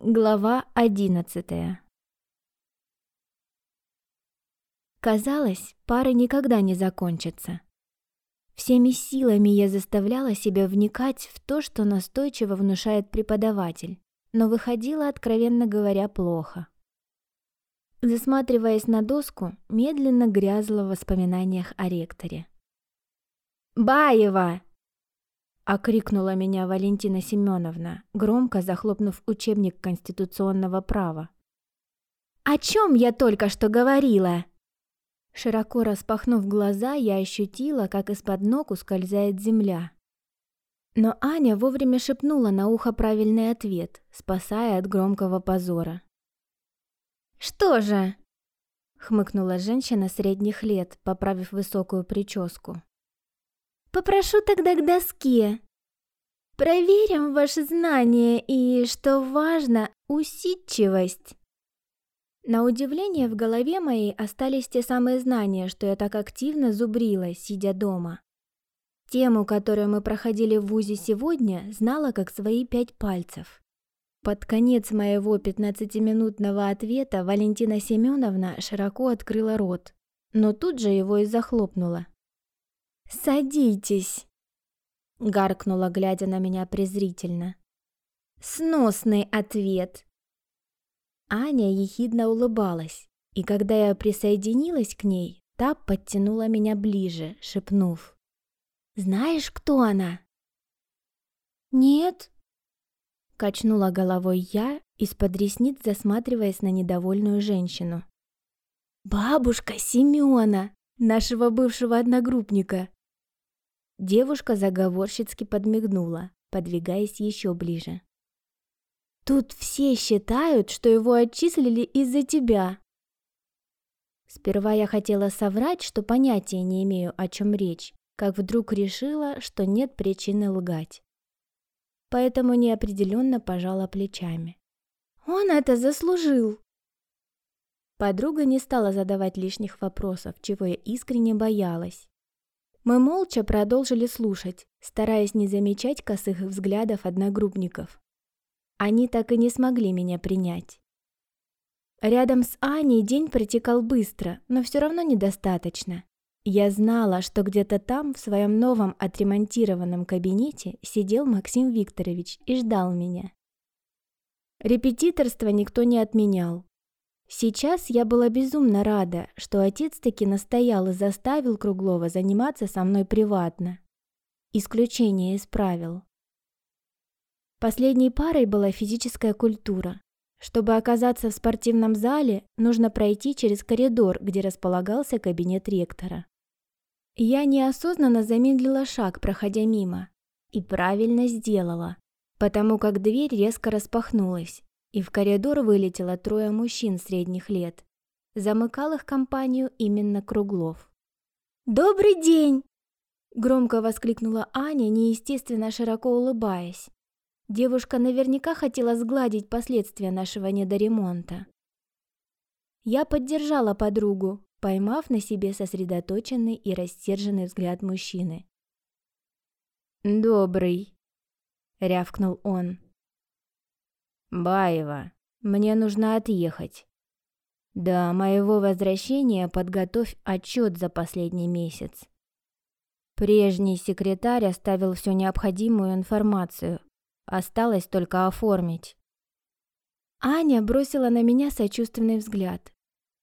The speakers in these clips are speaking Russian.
Глава одиннадцатая Казалось, пары никогда не закончатся. Всеми силами я заставляла себя вникать в то, что настойчиво внушает преподаватель, но выходило, откровенно говоря, плохо. Засматриваясь на доску, медленно грязла в воспоминаниях о ректоре. «Баева!» Окрикнула меня Валентина Семеновна, громко захлопнув учебник конституционного права. «О чем я только что говорила?» Широко распахнув глаза, я ощутила, как из-под ног ускользает земля. Но Аня вовремя шепнула на ухо правильный ответ, спасая от громкого позора. «Что же?» — хмыкнула женщина средних лет, поправив высокую прическу. Попрошу тогда к доске. Проверим ваши знания и, что важно, усидчивость. На удивление в голове моей остались те самые знания, что я так активно зубрила, сидя дома. Тему, которую мы проходили в ВУЗе сегодня, знала как свои пять пальцев. Под конец моего 15-минутного ответа Валентина Семеновна широко открыла рот, но тут же его и захлопнула. «Садитесь!» — гаркнула, глядя на меня презрительно. «Сносный ответ!» Аня ехидно улыбалась, и когда я присоединилась к ней, та подтянула меня ближе, шепнув. «Знаешь, кто она?» «Нет», — качнула головой я, из-под ресниц засматриваясь на недовольную женщину. «Бабушка Семена, нашего бывшего одногруппника!» Девушка заговорщицки подмигнула, подвигаясь еще ближе. «Тут все считают, что его отчислили из-за тебя!» Сперва я хотела соврать, что понятия не имею, о чем речь, как вдруг решила, что нет причины лгать. Поэтому неопределенно пожала плечами. «Он это заслужил!» Подруга не стала задавать лишних вопросов, чего я искренне боялась. Мы молча продолжили слушать, стараясь не замечать косых взглядов одногруппников. Они так и не смогли меня принять. Рядом с Аней день протекал быстро, но все равно недостаточно. Я знала, что где-то там, в своем новом отремонтированном кабинете, сидел Максим Викторович и ждал меня. Репетиторство никто не отменял, Сейчас я была безумно рада, что отец таки настоял и заставил Круглова заниматься со мной приватно. Исключение из правил. Последней парой была физическая культура. Чтобы оказаться в спортивном зале, нужно пройти через коридор, где располагался кабинет ректора. Я неосознанно замедлила шаг, проходя мимо. И правильно сделала, потому как дверь резко распахнулась, и в коридор вылетело трое мужчин средних лет. Замыкал их компанию именно Круглов. «Добрый день!» Громко воскликнула Аня, неестественно широко улыбаясь. Девушка наверняка хотела сгладить последствия нашего недоремонта. Я поддержала подругу, поймав на себе сосредоточенный и растерженный взгляд мужчины. «Добрый», — рявкнул он. «Баева, мне нужно отъехать. До моего возвращения подготовь отчет за последний месяц». Прежний секретарь оставил всю необходимую информацию. Осталось только оформить. Аня бросила на меня сочувственный взгляд.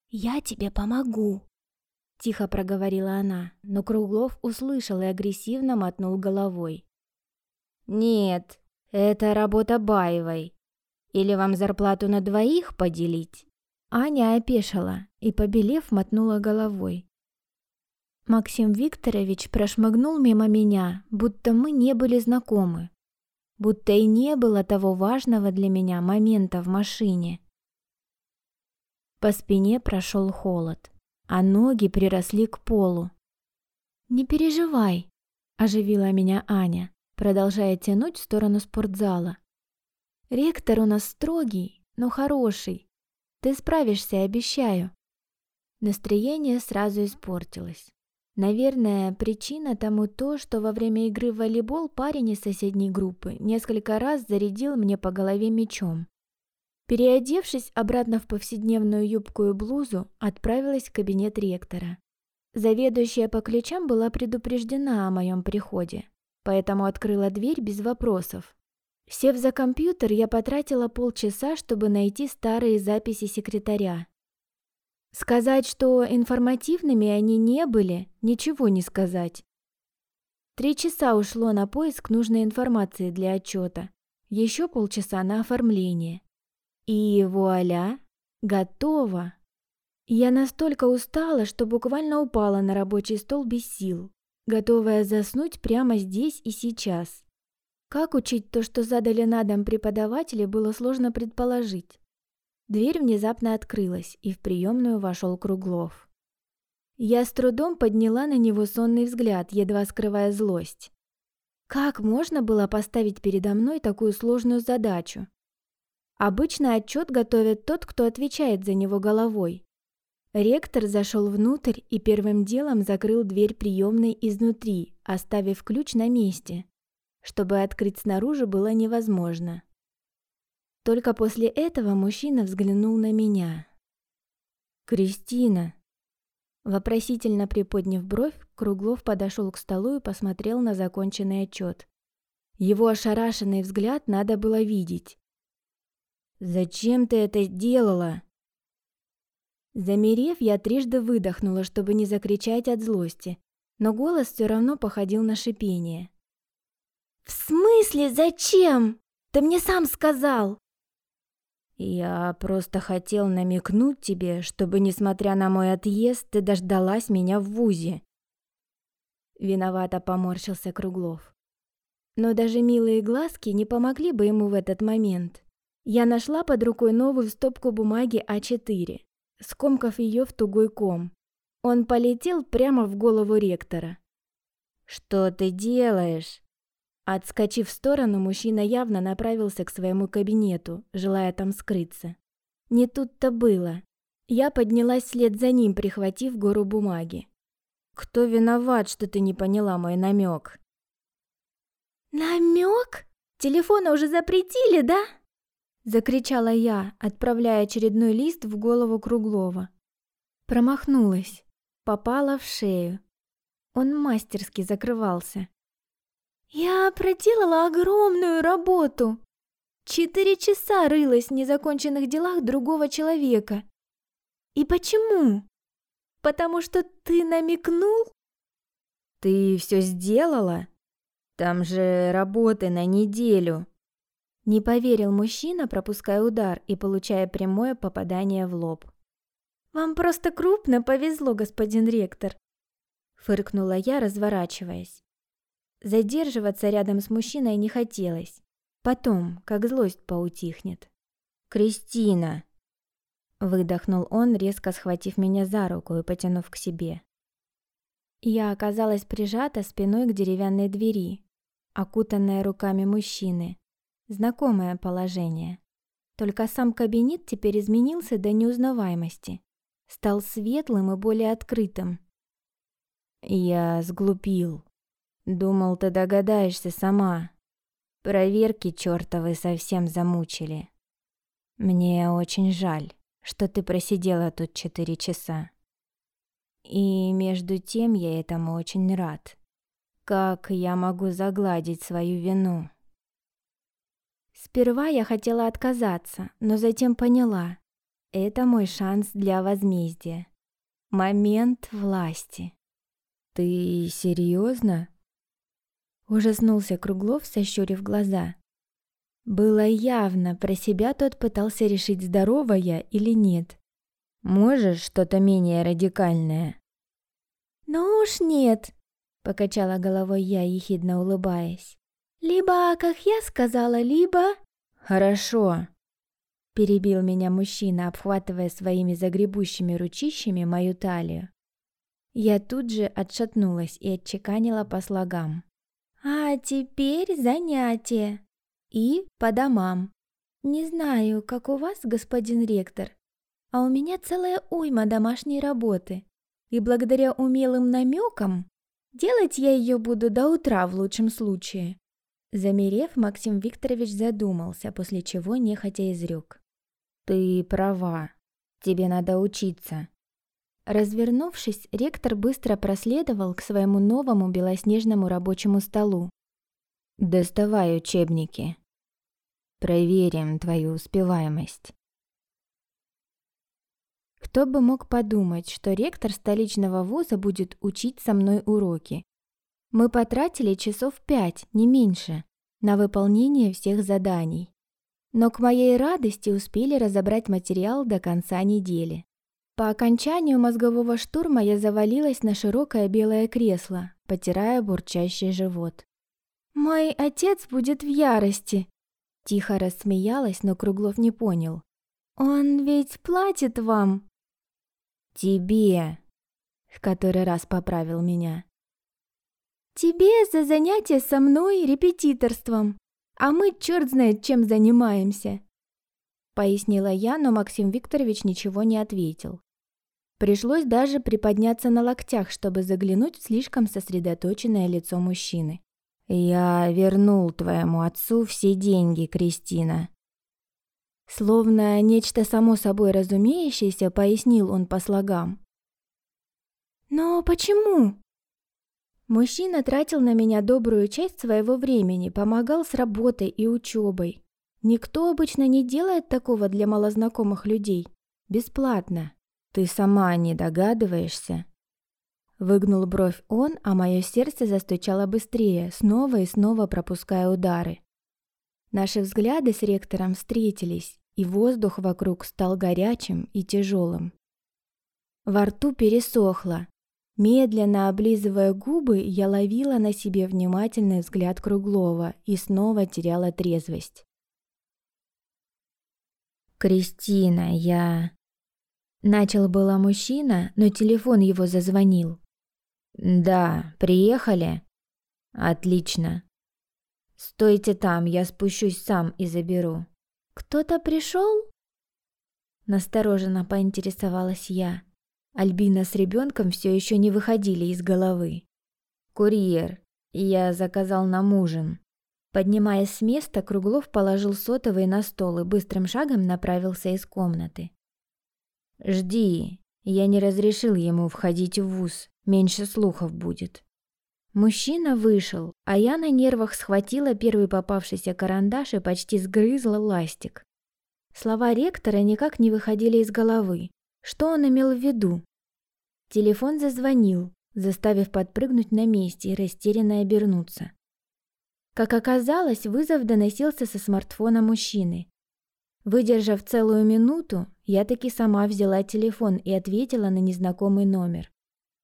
«Я тебе помогу», — тихо проговорила она, но Круглов услышал и агрессивно мотнул головой. «Нет, это работа Баевой. Или вам зарплату на двоих поделить?» Аня опешила и, побелев, мотнула головой. Максим Викторович прошмыгнул мимо меня, будто мы не были знакомы, будто и не было того важного для меня момента в машине. По спине прошел холод, а ноги приросли к полу. «Не переживай», – оживила меня Аня, продолжая тянуть в сторону спортзала. Ректор у нас строгий, но хороший. Ты справишься, обещаю. Настроение сразу испортилось. Наверное, причина тому то, что во время игры в волейбол парень из соседней группы несколько раз зарядил мне по голове мечом. Переодевшись обратно в повседневную юбку и блузу, отправилась в кабинет ректора. Заведующая по ключам была предупреждена о моем приходе, поэтому открыла дверь без вопросов. Сев за компьютер, я потратила полчаса, чтобы найти старые записи секретаря. Сказать, что информативными они не были, ничего не сказать. Три часа ушло на поиск нужной информации для отчета, еще полчаса на оформление. И вуаля, готово. Я настолько устала, что буквально упала на рабочий стол без сил, готовая заснуть прямо здесь и сейчас. Как учить то, что задали на дом преподаватели, было сложно предположить. Дверь внезапно открылась, и в приемную вошел Круглов. Я с трудом подняла на него сонный взгляд, едва скрывая злость. Как можно было поставить передо мной такую сложную задачу? Обычно отчет готовит тот, кто отвечает за него головой. Ректор зашел внутрь и первым делом закрыл дверь приемной изнутри, оставив ключ на месте. Чтобы открыть снаружи было невозможно. Только после этого мужчина взглянул на меня. «Кристина!» Вопросительно приподняв бровь, Круглов подошел к столу и посмотрел на законченный отчет. Его ошарашенный взгляд надо было видеть. «Зачем ты это сделала?» Замерев, я трижды выдохнула, чтобы не закричать от злости, но голос все равно походил на шипение. «В смысле зачем? Ты мне сам сказал!» «Я просто хотел намекнуть тебе, чтобы, несмотря на мой отъезд, ты дождалась меня в ВУЗе». Виновато поморщился Круглов. Но даже милые глазки не помогли бы ему в этот момент. Я нашла под рукой новую стопку бумаги А4, скомкав ее в тугой ком. Он полетел прямо в голову ректора. «Что ты делаешь?» Отскочив в сторону, мужчина явно направился к своему кабинету, желая там скрыться. Не тут-то было. Я поднялась вслед за ним, прихватив гору бумаги. «Кто виноват, что ты не поняла мой намек?» «Намек? Телефоны уже запретили, да?» Закричала я, отправляя очередной лист в голову Круглова. Промахнулась. Попала в шею. Он мастерски закрывался. «Я проделала огромную работу. Четыре часа рылась в незаконченных делах другого человека. И почему? Потому что ты намекнул?» «Ты все сделала? Там же работы на неделю», не поверил мужчина, пропуская удар и получая прямое попадание в лоб. «Вам просто крупно повезло, господин ректор!» Фыркнула я, разворачиваясь. Задерживаться рядом с мужчиной не хотелось. Потом, как злость поутихнет. «Кристина!» Выдохнул он, резко схватив меня за руку и потянув к себе. Я оказалась прижата спиной к деревянной двери, окутанная руками мужчины, Знакомое положение. Только сам кабинет теперь изменился до неузнаваемости. Стал светлым и более открытым. Я сглупил. Думал, ты догадаешься сама. Проверки чертовы совсем замучили. Мне очень жаль, что ты просидела тут четыре часа. И между тем я этому очень рад. Как я могу загладить свою вину? Сперва я хотела отказаться, но затем поняла. Это мой шанс для возмездия. Момент власти. «Ты серьезно? Ужаснулся Круглов, сощурив глаза. Было явно, про себя тот пытался решить, здорова я или нет. «Можешь что-то менее радикальное?» «Ну уж нет», — покачала головой я, ехидно улыбаясь. «Либо, как я сказала, либо...» «Хорошо», — перебил меня мужчина, обхватывая своими загребущими ручищами мою талию. Я тут же отшатнулась и отчеканила по слогам. «А теперь занятие. И по домам. Не знаю, как у вас, господин ректор, а у меня целая уйма домашней работы. И благодаря умелым намекам делать я ее буду до утра в лучшем случае. Замерев, Максим Викторович задумался, после чего нехотя изрек. Ты права. Тебе надо учиться. Развернувшись, ректор быстро проследовал к своему новому белоснежному рабочему столу. Доставай учебники. Проверим твою успеваемость. Кто бы мог подумать, что ректор столичного вуза будет учить со мной уроки. Мы потратили часов пять, не меньше, на выполнение всех заданий. Но к моей радости успели разобрать материал до конца недели. По окончанию мозгового штурма я завалилась на широкое белое кресло, потирая бурчащий живот. «Мой отец будет в ярости!» Тихо рассмеялась, но Круглов не понял. «Он ведь платит вам!» «Тебе!» В который раз поправил меня. «Тебе за занятие со мной репетиторством, а мы черт знает чем занимаемся!» Пояснила я, но Максим Викторович ничего не ответил. Пришлось даже приподняться на локтях, чтобы заглянуть в слишком сосредоточенное лицо мужчины. «Я вернул твоему отцу все деньги, Кристина», Словно нечто само собой разумеющееся, пояснил он по слогам. «Но почему?» Мужчина тратил на меня добрую часть своего времени, помогал с работой и учебой. Никто обычно не делает такого для малознакомых людей. Бесплатно. Ты сама не догадываешься? Выгнул бровь он, а мое сердце застучало быстрее, снова и снова пропуская удары. Наши взгляды с ректором встретились, и воздух вокруг стал горячим и тяжелым. Во рту пересохло. Медленно облизывая губы, я ловила на себе внимательный взгляд Круглова и снова теряла трезвость. «Кристина, я...» Начал было мужчина, но телефон его зазвонил. «Да, приехали?» «Отлично. «Стойте там, я спущусь сам и заберу». «Кто-то пришел?» Настороженно поинтересовалась я. Альбина с ребенком все еще не выходили из головы. «Курьер. Я заказал нам ужин». Поднимаясь с места, Круглов положил сотовый на стол и быстрым шагом направился из комнаты. «Жди. Я не разрешил ему входить в вуз. Меньше слухов будет». Мужчина вышел, а я на нервах схватила первый попавшийся карандаш и почти сгрызла ластик. Слова ректора никак не выходили из головы. Что он имел в виду? Телефон зазвонил, заставив подпрыгнуть на месте и растерянно обернуться. Как оказалось, вызов доносился со смартфона мужчины. Выдержав целую минуту, я таки сама взяла телефон и ответила на незнакомый номер.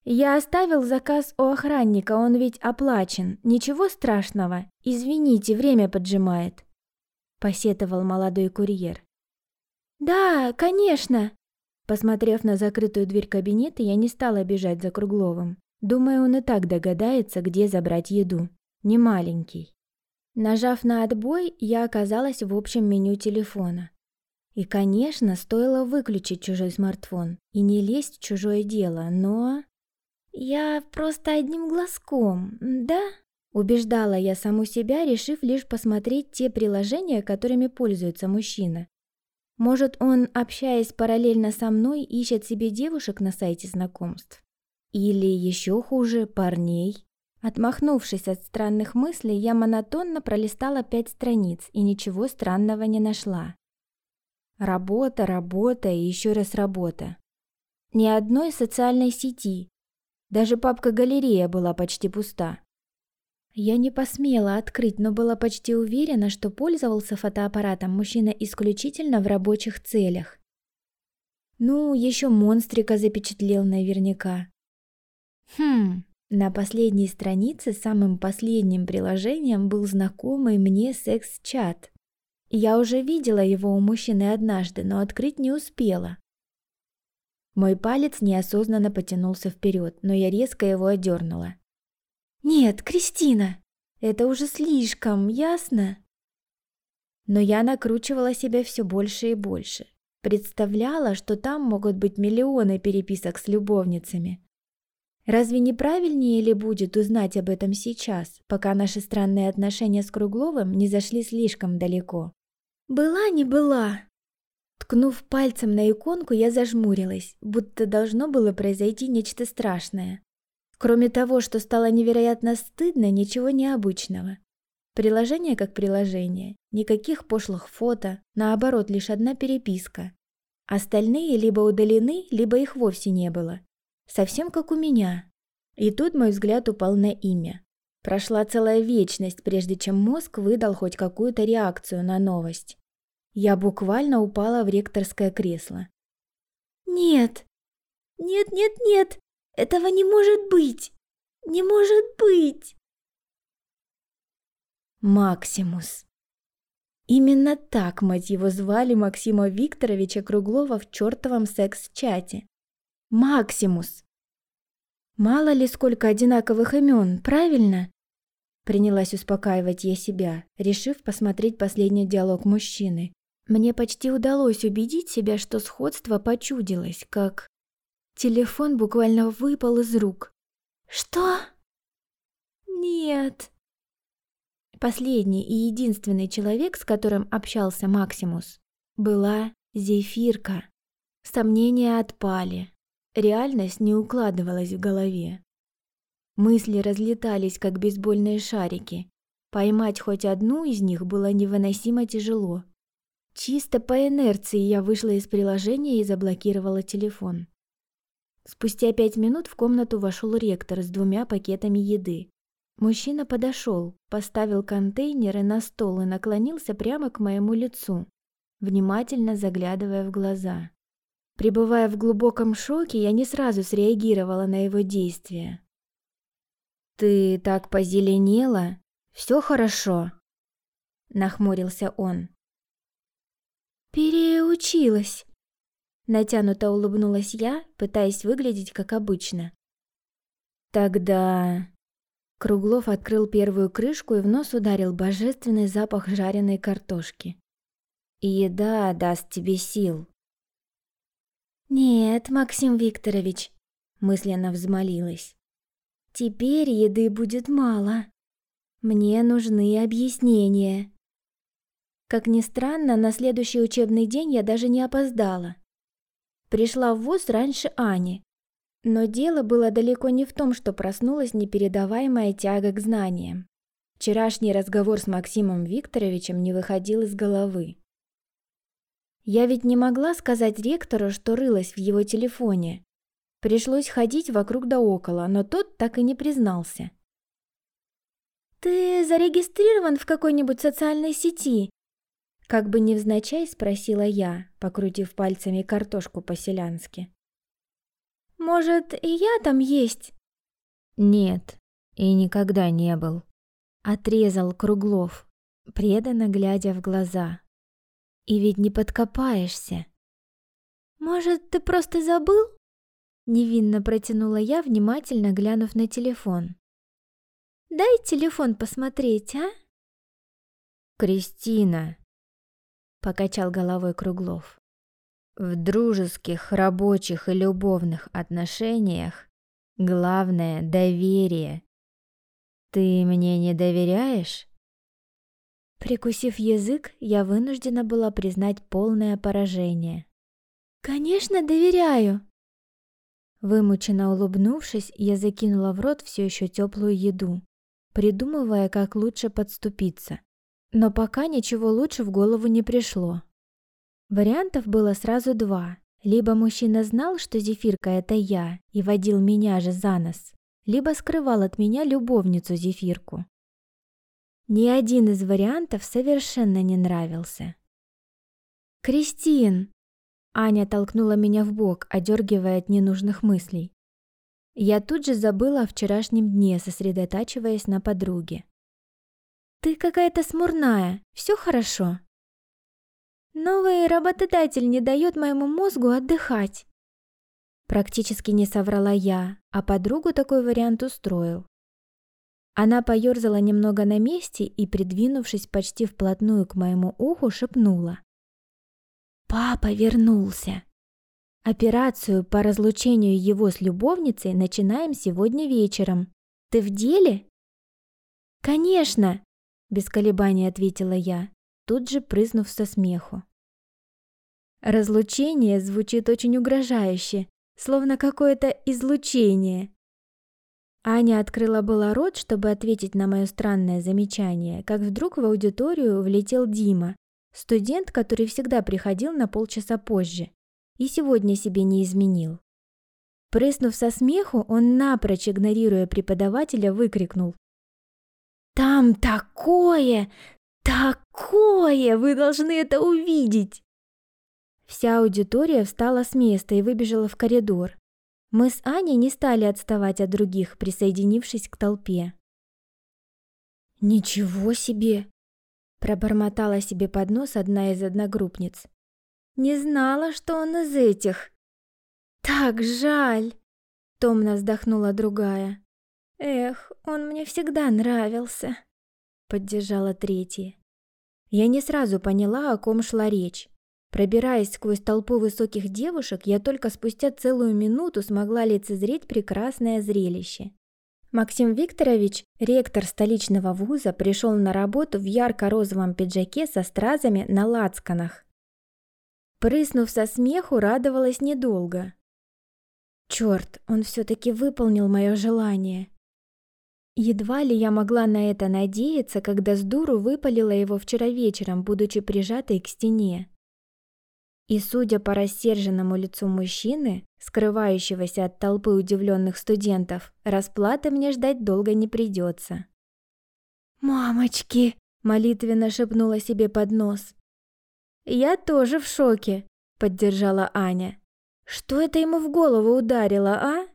«Я оставил заказ у охранника, он ведь оплачен. Ничего страшного. Извините, время поджимает», — посетовал молодой курьер. «Да, конечно!» Посмотрев на закрытую дверь кабинета, я не стала бежать за Кругловым. Думаю, он и так догадается, где забрать еду. Не маленький. Нажав на отбой, я оказалась в общем меню телефона. И, конечно, стоило выключить чужой смартфон и не лезть в чужое дело, но... «Я просто одним глазком, да?» Убеждала я саму себя, решив лишь посмотреть те приложения, которыми пользуется мужчина. Может, он, общаясь параллельно со мной, ищет себе девушек на сайте знакомств? Или еще хуже, парней? Отмахнувшись от странных мыслей, я монотонно пролистала пять страниц и ничего странного не нашла. Работа, работа и еще раз работа. Ни одной социальной сети, даже папка-галерея была почти пуста. Я не посмела открыть, но была почти уверена, что пользовался фотоаппаратом мужчина исключительно в рабочих целях. Ну, еще монстрика запечатлел наверняка. Хм, на последней странице самым последним приложением был знакомый мне секс-чат. Я уже видела его у мужчины однажды, но открыть не успела. Мой палец неосознанно потянулся вперед, но я резко его одернула. «Нет, Кристина, это уже слишком, ясно?» Но я накручивала себя все больше и больше. Представляла, что там могут быть миллионы переписок с любовницами. Разве не правильнее ли будет узнать об этом сейчас, пока наши странные отношения с Кругловым не зашли слишком далеко? «Была не была», Ткнув пальцем на иконку, я зажмурилась, будто должно было произойти нечто страшное. Кроме того, что стало невероятно стыдно, ничего необычного. Приложение как приложение, никаких пошлых фото, наоборот, лишь одна переписка. Остальные либо удалены, либо их вовсе не было. Совсем как у меня. И тут мой взгляд упал на имя. Прошла целая вечность, прежде чем мозг выдал хоть какую-то реакцию на новость. Я буквально упала в ректорское кресло. «Нет! Нет, нет, нет! Этого не может быть! Не может быть!» Максимус. Именно так, мать его, звали Максима Викторовича Круглова в чертовом секс-чате. Максимус. Мало ли сколько одинаковых имен, правильно? Принялась успокаивать я себя, решив посмотреть последний диалог мужчины. Мне почти удалось убедить себя, что сходство почудилось, как... Телефон буквально выпал из рук. «Что?» «Нет». Последний и единственный человек, с которым общался Максимус, была Зефирка. Сомнения отпали. Реальность не укладывалась в голове. Мысли разлетались, как бейсбольные шарики. Поймать хоть одну из них было невыносимо тяжело. Чисто по инерции я вышла из приложения и заблокировала телефон. Спустя пять минут в комнату вошел ректор с двумя пакетами еды. Мужчина подошел, поставил контейнеры на стол и наклонился прямо к моему лицу, внимательно заглядывая в глаза. Пребывая в глубоком шоке, я не сразу среагировала на его действия. «Ты так позеленела? Все хорошо?» Нахмурился он. «Переучилась!» Натянуто улыбнулась я, пытаясь выглядеть как обычно. «Тогда...» Круглов открыл первую крышку и в нос ударил божественный запах жареной картошки. «Еда даст тебе сил». «Нет, Максим Викторович», — мысленно взмолилась. «Теперь еды будет мало. Мне нужны объяснения». Как ни странно, на следующий учебный день я даже не опоздала. Пришла в ВУЗ раньше Ани. Но дело было далеко не в том, что проснулась непередаваемая тяга к знаниям. Вчерашний разговор с Максимом Викторовичем не выходил из головы. Я ведь не могла сказать ректору, что рылась в его телефоне. Пришлось ходить вокруг да около, но тот так и не признался. «Ты зарегистрирован в какой-нибудь социальной сети?» Как бы невзначай спросила я, покрутив пальцами картошку по-селянски. «Может, и я там есть?» «Нет, и никогда не был», — отрезал Круглов, преданно глядя в глаза. «И ведь не подкопаешься». «Может, ты просто забыл?» Невинно протянула я, внимательно глянув на телефон. «Дай телефон посмотреть, а?» «Кристина!» покачал головой Круглов. В дружеских, рабочих и любовных отношениях главное доверие. Ты мне не доверяешь? Прикусив язык, я вынуждена была признать полное поражение. Конечно, доверяю. Вымученно улыбнувшись, я закинула в рот все еще теплую еду, придумывая, как лучше подступиться. Но пока ничего лучше в голову не пришло. Вариантов было сразу два. Либо мужчина знал, что Зефирка — это я, и водил меня же за нос, либо скрывал от меня любовницу Зефирку. Ни один из вариантов совершенно не нравился. «Кристин!» Аня толкнула меня в бок, одергивая от ненужных мыслей. Я тут же забыла о вчерашнем дне, сосредотачиваясь на подруге. Ты какая-то смурная, все хорошо. Новый работодатель не дает моему мозгу отдыхать. Практически не соврала я, а подругу такой вариант устроил. Она поёрзала немного на месте и, придвинувшись почти вплотную к моему уху, шепнула. «Папа вернулся. Операцию по разлучению его с любовницей начинаем сегодня вечером. Ты в деле?» «Конечно!» Без колебаний ответила я, тут же прыснув со смеху. Разлучение звучит очень угрожающе, словно какое-то излучение. Аня открыла было рот, чтобы ответить на мое странное замечание, как вдруг в аудиторию влетел Дима, студент, который всегда приходил на полчаса позже и сегодня себе не изменил. Прыснув со смеху, он напрочь игнорируя преподавателя, выкрикнул. «Там такое! Такое! Вы должны это увидеть!» Вся аудитория встала с места и выбежала в коридор. Мы с Аней не стали отставать от других, присоединившись к толпе. «Ничего себе!» – пробормотала себе под нос одна из одногруппниц. «Не знала, что он из этих!» «Так жаль!» – томно вздохнула другая. «Эх, он мне всегда нравился!» – поддержала третья. Я не сразу поняла, о ком шла речь. Пробираясь сквозь толпу высоких девушек, я только спустя целую минуту смогла лицезреть прекрасное зрелище. Максим Викторович, ректор столичного вуза, пришел на работу в ярко-розовом пиджаке со стразами на лацканах. Прыснув со смеху, радовалась недолго. Черт, он все-таки выполнил мое желание. Едва ли я могла на это надеяться, когда с дуру выпалила его вчера вечером, будучи прижатой к стене. И судя по рассерженному лицу мужчины, скрывающегося от толпы удивленных студентов, расплаты мне ждать долго не придется. «Мамочки!» – молитвенно шепнула себе под нос. «Я тоже в шоке», – поддержала Аня. «Что это ему в голову ударило, а?»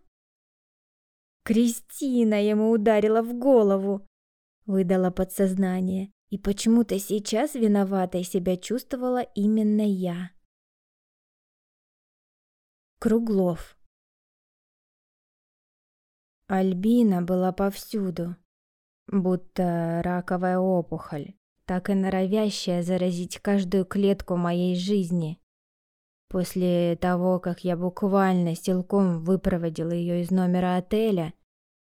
«Кристина ему ударила в голову», – выдала подсознание. И почему-то сейчас виноватой себя чувствовала именно я. Круглов. Альбина была повсюду, будто раковая опухоль, так и норовящая заразить каждую клетку моей жизни. После того, как я буквально силком выпроводила ее из номера отеля,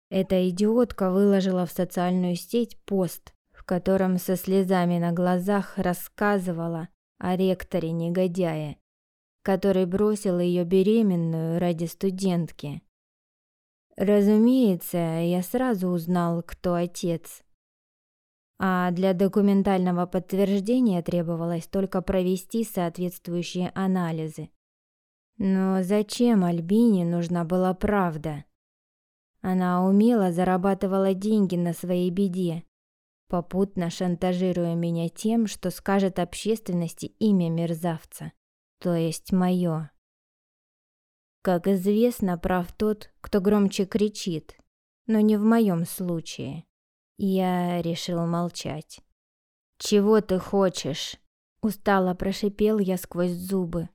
эта идиотка выложила в социальную сеть пост, в котором со слезами на глазах рассказывала о ректоре-негодяе который бросил ее беременную ради студентки. Разумеется, я сразу узнал, кто отец. А для документального подтверждения требовалось только провести соответствующие анализы. Но зачем Альбине нужна была правда? Она умело зарабатывала деньги на своей беде, попутно шантажируя меня тем, что скажет общественности имя мерзавца то есть мое. Как известно, прав тот, кто громче кричит, но не в моем случае. Я решил молчать. «Чего ты хочешь?» – устало прошипел я сквозь зубы.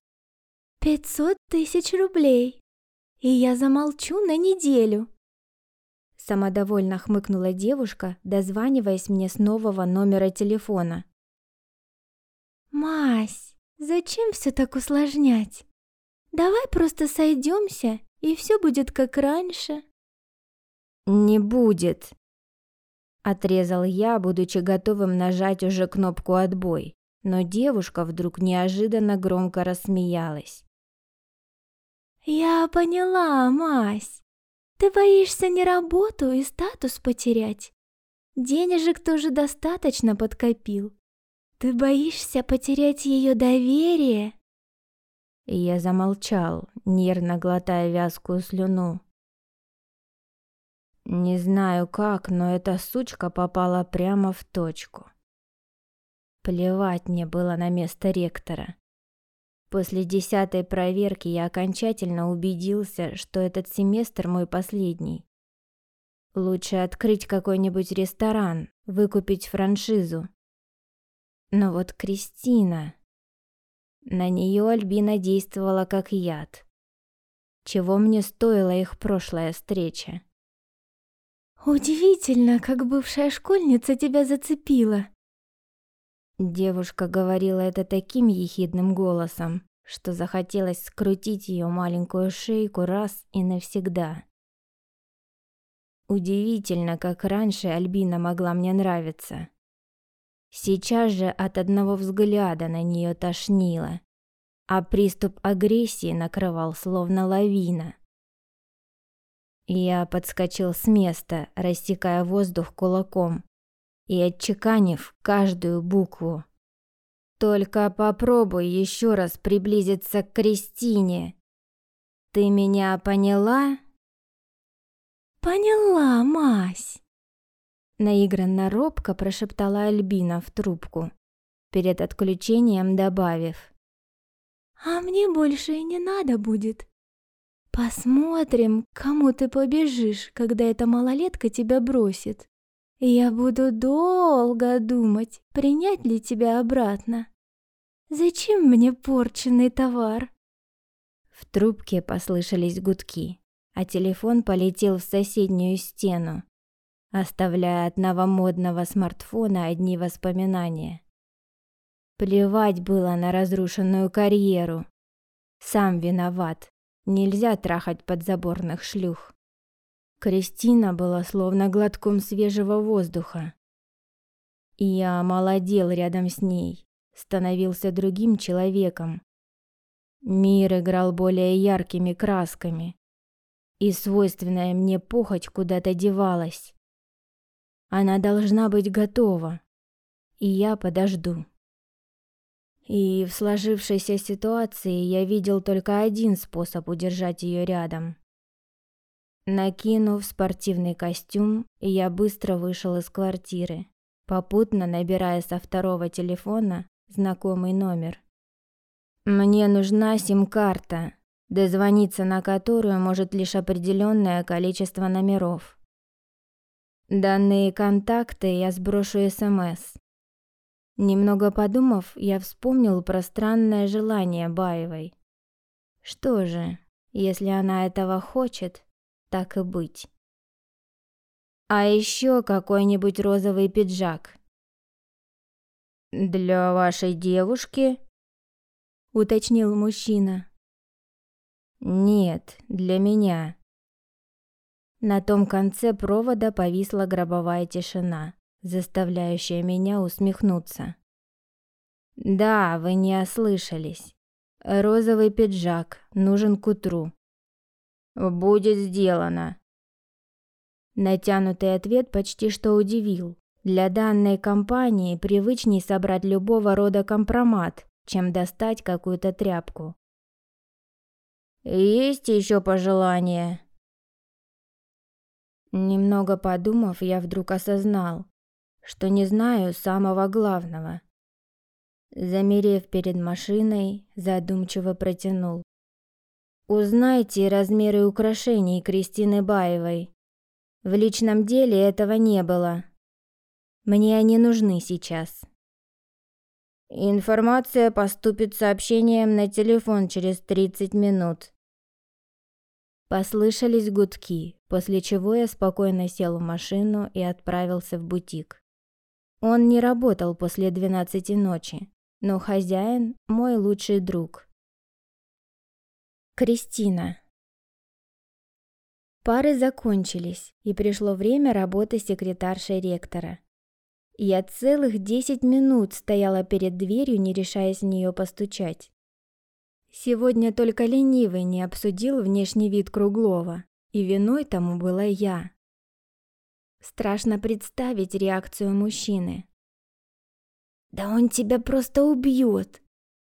«Пятьсот тысяч рублей, и я замолчу на неделю!» Самодовольно хмыкнула девушка, дозваниваясь мне с нового номера телефона. «Мась, Зачем все так усложнять? Давай просто сойдемся, и все будет как раньше. Не будет. Отрезал я, будучи готовым нажать уже кнопку отбой, но девушка вдруг неожиданно громко рассмеялась. Я поняла, Мась. Ты боишься не работу и статус потерять. Денежек тоже достаточно подкопил. Ты боишься потерять ее доверие? Я замолчал, нервно глотая вязкую слюну. Не знаю как, но эта сучка попала прямо в точку. Плевать мне было на место ректора. После десятой проверки я окончательно убедился, что этот семестр мой последний. Лучше открыть какой-нибудь ресторан, выкупить франшизу но вот Кристина... На нее Альбина действовала как яд. Чего мне стоила их прошлая встреча? «Удивительно, как бывшая школьница тебя зацепила!» Девушка говорила это таким ехидным голосом, что захотелось скрутить ее маленькую шейку раз и навсегда. Удивительно, как раньше Альбина могла мне нравиться. Сейчас же от одного взгляда на нее тошнило. а приступ агрессии накрывал словно лавина. Я подскочил с места, рассекая воздух кулаком и отчеканив каждую букву. «Только попробуй еще раз приблизиться к Кристине. Ты меня поняла?» «Поняла, Мась!» Наигранно робко прошептала Альбина в трубку, перед отключением добавив. «А мне больше и не надо будет. Посмотрим, кому ты побежишь, когда эта малолетка тебя бросит. Я буду долго думать, принять ли тебя обратно. Зачем мне порченный товар?» В трубке послышались гудки, а телефон полетел в соседнюю стену, оставляя от новомодного смартфона одни воспоминания. Плевать было на разрушенную карьеру. Сам виноват. Нельзя трахать подзаборных шлюх. Кристина была словно глотком свежего воздуха. Я молодел рядом с ней, становился другим человеком. Мир играл более яркими красками, и свойственная мне похоть куда-то девалась. Она должна быть готова, и я подожду. И в сложившейся ситуации я видел только один способ удержать ее рядом. Накинув спортивный костюм, я быстро вышел из квартиры, попутно набирая со второго телефона знакомый номер. Мне нужна сим-карта, дозвониться на которую может лишь определенное количество номеров. Данные контакты я сброшу СМС. Немного подумав, я вспомнил про странное желание Баевой. Что же, если она этого хочет, так и быть. А еще какой-нибудь розовый пиджак. «Для вашей девушки?» — уточнил мужчина. «Нет, для меня». На том конце провода повисла гробовая тишина заставляющая меня усмехнуться. Да, вы не ослышались. Розовый пиджак нужен к утру. Будет сделано. Натянутый ответ почти что удивил. Для данной компании привычней собрать любого рода компромат, чем достать какую-то тряпку. Есть еще пожелания? Немного подумав, я вдруг осознал, что не знаю самого главного. Замерев перед машиной, задумчиво протянул. Узнайте размеры украшений Кристины Баевой. В личном деле этого не было. Мне они нужны сейчас. Информация поступит сообщением на телефон через 30 минут. Послышались гудки, после чего я спокойно сел в машину и отправился в бутик. Он не работал после двенадцати ночи, но хозяин – мой лучший друг. Кристина. Пары закончились, и пришло время работы секретаршей ректора. Я целых десять минут стояла перед дверью, не решаясь в нее постучать. Сегодня только ленивый не обсудил внешний вид Круглова, и виной тому была я. Страшно представить реакцию мужчины. «Да он тебя просто убьет!»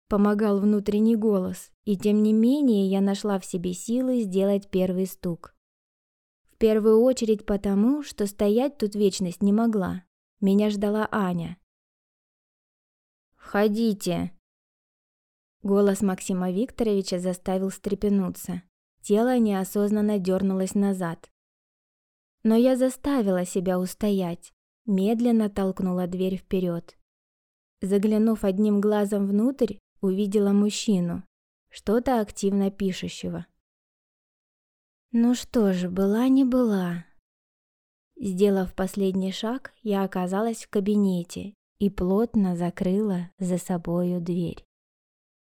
Помогал внутренний голос, и тем не менее я нашла в себе силы сделать первый стук. В первую очередь потому, что стоять тут вечность не могла. Меня ждала Аня. «Входите!» Голос Максима Викторовича заставил встрепенуться. Тело неосознанно дернулось назад. Но я заставила себя устоять, медленно толкнула дверь вперед. Заглянув одним глазом внутрь, увидела мужчину, что-то активно пишущего. Ну что же, была не была. Сделав последний шаг, я оказалась в кабинете и плотно закрыла за собою дверь.